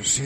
Eso.